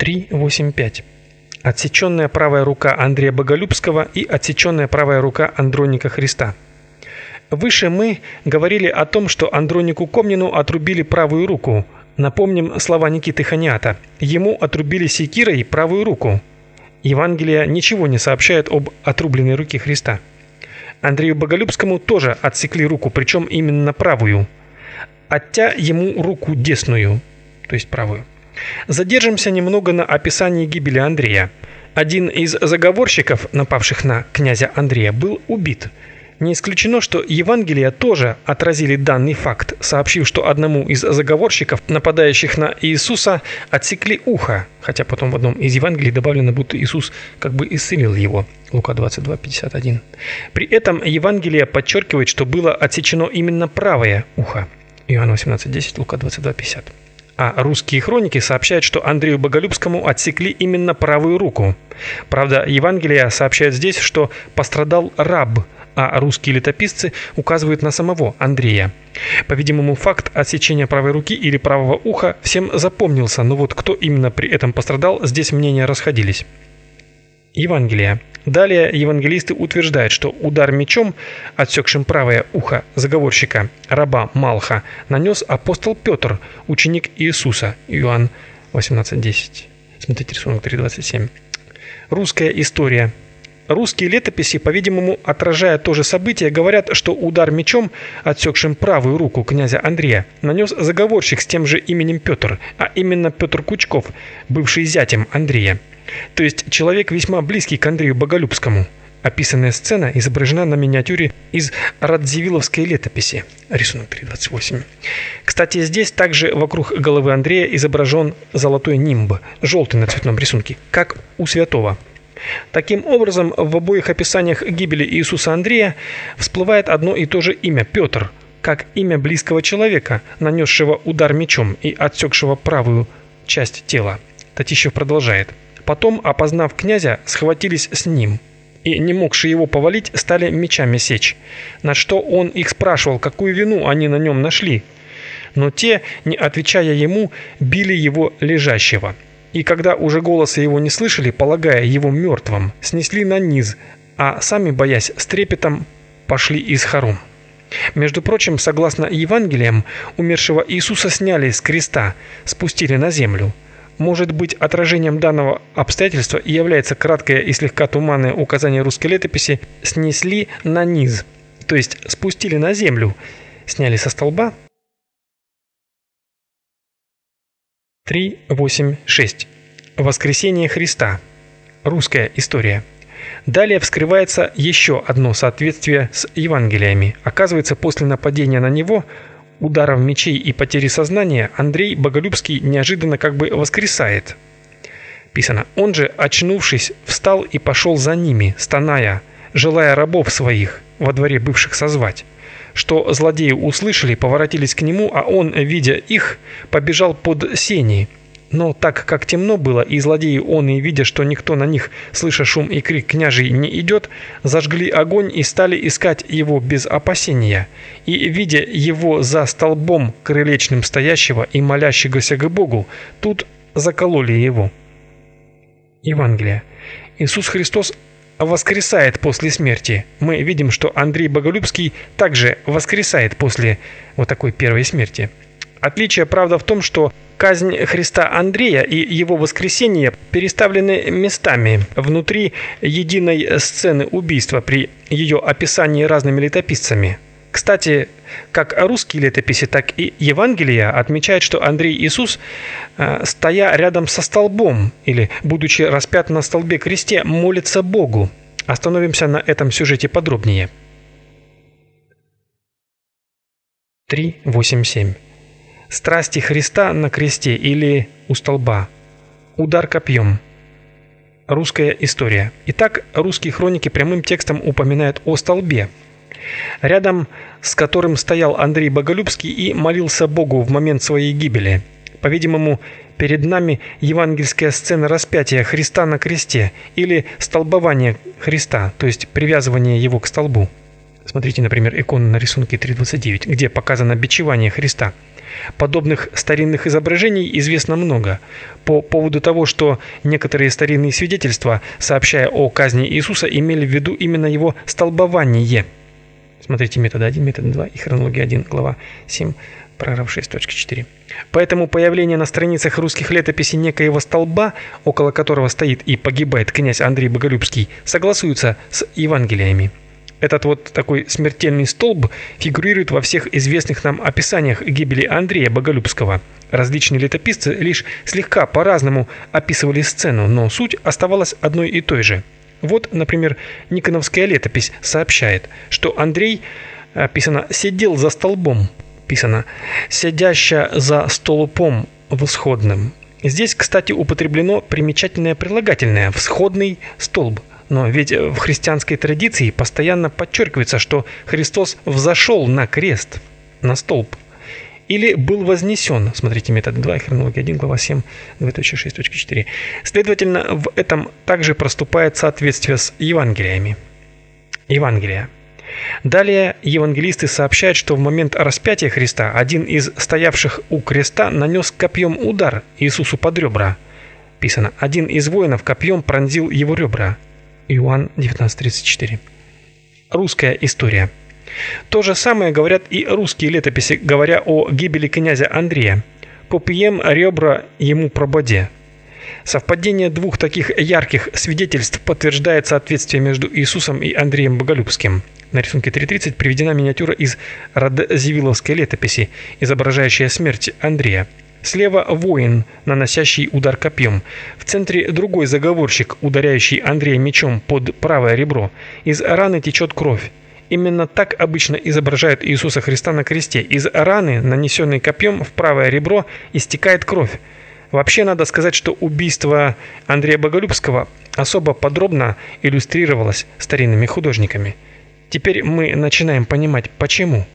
385. Отсеченная правая рука Андрея Боголюбского и отсеченная правая рука Андроника Христа. Выше мы говорили о том, что Андронику Комнину отрубили правую руку. Напомним слова Никиты Ханиата. Ему отрубили секирой правую руку. Евангелие ничего не сообщает об отрубленной руке Христа. Андрею Боголюбскому тоже отсекли руку, причем именно правую. Оття ему руку десную, то есть правую. Задержимся немного на описании гибели Андрея. Один из заговорщиков, напавших на князя Андрея, был убит – не исключено, что Евангелия тоже отразили данный факт, сообщив, что одному из заговорщиков, нападающих на Иисуса, отсекли ухо, хотя потом в одном из Евангелий добавлено, будто Иисус как бы исцелил его. Лука 22:51. При этом Евангелие подчеркивает, что было отсечено именно правое ухо. Иоанн 18:10, Лука 22:50. А русские хроники сообщают, что Андрею Боголюбскому отсекли именно правую руку. Правда, Евангелие сообщает здесь, что пострадал раб – а русские летописцы указывают на самого Андрея. По-видимому, факт отсечения правой руки или правого уха всем запомнился, но вот кто именно при этом пострадал, здесь мнения расходились. Евангелие. Далее евангелисты утверждают, что удар мечом, отсекшим правое ухо заговорщика, раба Малха, нанес апостол Петр, ученик Иисуса, Иоанн 18.10. Смотрите рисунок 3.27. Русская история. Русские летописи, по-видимому, отражая то же событие, говорят, что удар мечом, отсекшим правую руку князя Андрея, нанес заговорщик с тем же именем Петр, а именно Петр Кучков, бывший зятем Андрея. То есть человек весьма близкий к Андрею Боголюбскому. Описанная сцена изображена на миниатюре из Радзивилловской летописи. Рисунок 328. Кстати, здесь также вокруг головы Андрея изображен золотой нимб, желтый на цветном рисунке, как у святого. Таким образом, в обоих описаниях гибели Иисуса Андрея всплывает одно и то же имя Петр, как имя близкого человека, нанесшего удар мечом и отсекшего правую часть тела. Татищев продолжает. Потом, опознав князя, схватились с ним и, не могшие его повалить, стали мечами сечь. На что он их спрашивал, какую вину они на нем нашли. Но те, не отвечая ему, били его лежащего и когда уже голоса его не слышали, полагая его мертвым, снесли на низ, а сами, боясь, с трепетом пошли из хором. Между прочим, согласно Евангелиям, умершего Иисуса сняли с креста, спустили на землю. Может быть, отражением данного обстоятельства и является краткое и слегка туманное указание русской летописи «снесли на низ», то есть спустили на землю, сняли со столба, 3.8.6. Воскресение Христа. Русская история. Далее вскрывается еще одно соответствие с Евангелиями. Оказывается, после нападения на него, ударов мечей и потери сознания, Андрей Боголюбский неожиданно как бы воскресает. Писано: "Он же, очнувшись, встал и пошел за ними, стоная, желая рабов своих во дворе бывших созвать" что злодеи услышали, поворотились к нему, а он, видя их, побежал под сени. Но так как темно было, и злодеи он и видя, что никто на них, слыша шум и крик княжий, не идет, зажгли огонь и стали искать его без опасения. И, видя его за столбом крылечным стоящего и молящегося к Богу, тут закололи его. Евангелие. Иисус Христос воскресает после смерти. Мы видим, что Андрей Боголюбский также воскресает после вот такой первой смерти. Отличие, правда, в том, что казнь Христа Андрея и его воскресение переставлены местами внутри единой сцены убийства при ее описании разными летописцами. Кстати, как русские летописи, так и Евангелия отмечают, что Андрей Иисус, э, стоя рядом со столбом или будучи распят на столбе кресте, молится Богу. Остановимся на этом сюжете подробнее. 3.8.7. Страсти Христа на кресте или у столба. Удар копьем. Русская история. Итак, русские хроники прямым текстом упоминают о столбе, рядом с которым стоял Андрей Боголюбский и молился Богу в момент своей гибели. По-видимому, перед нами евангельская сцена распятия Христа на кресте или столбование Христа, то есть привязывание его к столбу. Смотрите, например, икону на рисунке 3.29, где показано бичевание Христа. Подобных старинных изображений известно много. По поводу того, что некоторые старинные свидетельства, сообщая о казни Иисуса, имели в виду именно его столбование. Смотрите метод 1, метод 2 и хронология 1, глава 7, параграф 6.4. Поэтому появление на страницах русских летописей некоего столба, около которого стоит и погибает князь Андрей Боголюбский, согласуется с Евангелиями. Этот вот такой смертельный столб фигурирует во всех известных нам описаниях гибели Андрея Боголюбского. Различные летописцы лишь слегка по-разному описывали сцену, но суть оставалась одной и той же. Вот, например, Никоновская летопись сообщает, что Андрей, описано, сидел за столбом, писано, сидяща за столупом восходным. Здесь, кстати, употреблено примечательное прилагательное «всходный столб». Но ведь в христианской традиции постоянно подчеркивается, что Христос взошел на крест, на столб. Или был вознесен. Смотрите, метод 2, хронология 1, глава 7, 2.6.4. Следовательно, в этом также проступает соответствие с Евангелиями. Евангелия. Далее евангелисты сообщают, что в момент распятия Христа один из стоявших у креста нанес копьем удар Иисусу под ребра. Писано, один из воинов копьем пронзил его ребра. Иоанн 19.34. Русская история. То же самое говорят и русские летописи, говоря о гибели князя Андрея. «Попьем ребра ему прободе». Совпадение двух таких ярких свидетельств подтверждает соответствие между Иисусом и Андреем Боголюбским. На рисунке 3.30 приведена миниатюра из Радзивилловской летописи, изображающая смерть Андрея. Слева воин, наносящий удар копьем. В центре другой заговорщик, ударяющий Андрея мечом под правое ребро. Из раны течет кровь. Именно так обычно изображают Иисуса Христа на кресте. Из раны, нанесенной копьем в правое ребро, истекает кровь. Вообще надо сказать, что убийство Андрея Боголюбского особо подробно иллюстрировалось старинными художниками. Теперь мы начинаем понимать, почему.